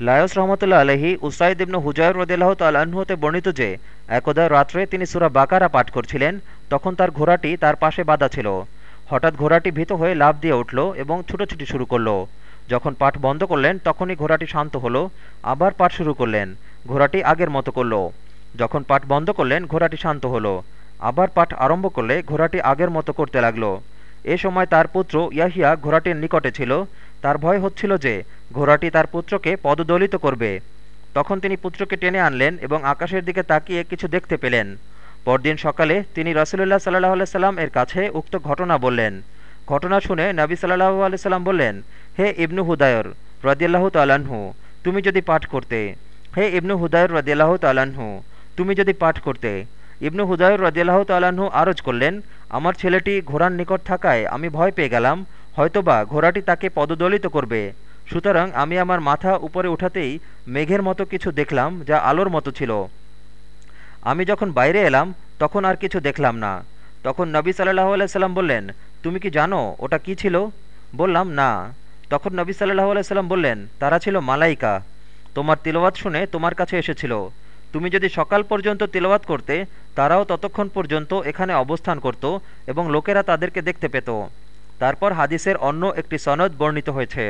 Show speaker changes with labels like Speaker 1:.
Speaker 1: Lions রহমতুল্লা আলহী Usaid ইবনু হুজায়র রদিল্লাহ তাল্লাহ্ন হতে বর্ণিত যে, একদা রাত্রে তিনি সুরা বাকারা পাঠ করছিলেন, তখন তার ঘোড়াটি তার পাশে বাঁধা ছিল। হঠাৎ ঘোড়াটি ভীত হয়ে লাভ দিয়ে উঠল এবং ছুটোছুটি শুরু করল। যখন পাঠ বন্ধ করলেন, তখনই ঘোড়াটি শান্ত হলো, আবার পাঠ শুরু করলেন। ঘোড়াটি আগের মতো করল। যখন পাঠ বন্ধ করলেন, ঘোড়াটি শান্ত হলো। আবার পাঠ আরম্ভ করলে ঘোড়াটি আগের মতো করতে লাগল। এ সময় তার পুত্র ইয়াহিয়া ঘোড়াটির নিকটে ছিল। তার ভয় হচ্ছিল যে ঘোড়াটি তার পুত্রকে পদদলিত করবে। তখন তিনি পুত্রকে টেনে আনলেন এবং আকাশের দিকে তাকিয়ে কিছু দেখতে পেলেন। পরদিন সকালে তিনি রসুল্লাহ সাল্লাহ সাল্লাম এর কাছে উক্ত ঘটনা বললেন। ঘটনা শুনে নবী সাল্লাহ সাল্লাম বললেন, হে ইবনু হুদায়র রদিয়াল্লাহ তালাহু তুমি যদি পাঠ করতে, হে ইবনু হুদায়র রদিয়াল্লাহ তালাহু তুমি যদি পাঠ করতে ইবনু হুদায়র রদিয়াল্লাহ তালাহু আরজ করলেন, আমার ছেলেটি ঘোড়ার নিকট থাকায় আমি ভয় পেয়ে গেলাম, হয়তোবা ঘোড়াটি তাকে পদদলিত করবে। সুতরাং আমি আমার মাথা উপরে উঠাতেই মেঘের মতো কিছু দেখলাম যা আলোর মতো ছিল। আমি যখন বাইরে এলাম, তখন আর কিছু দেখলাম না। তখন নবী সাল্লাহ আলাইসাল্লাম বললেন, তুমি কি জানো ওটা কি ছিল? বললাম, না। তখন নবী সাল্লাহ আলাইসাল্লাম বললেন, তারা ছিল মালাইকা। তোমার তিলওয়াত শুনে তোমার কাছে এসেছিল। তুমি যদি সকাল পর্যন্ত তিলওয়াত করতে তারাও ততক্ষণ পর্যন্ত এখানে অবস্থান করত এবং লোকেরা তাদেরকে দেখতে পেত। তারপর হাদিসের অন্য একটি সনদ বর্ণিত হয়েছে।